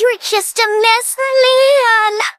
You're just a mess, Leon.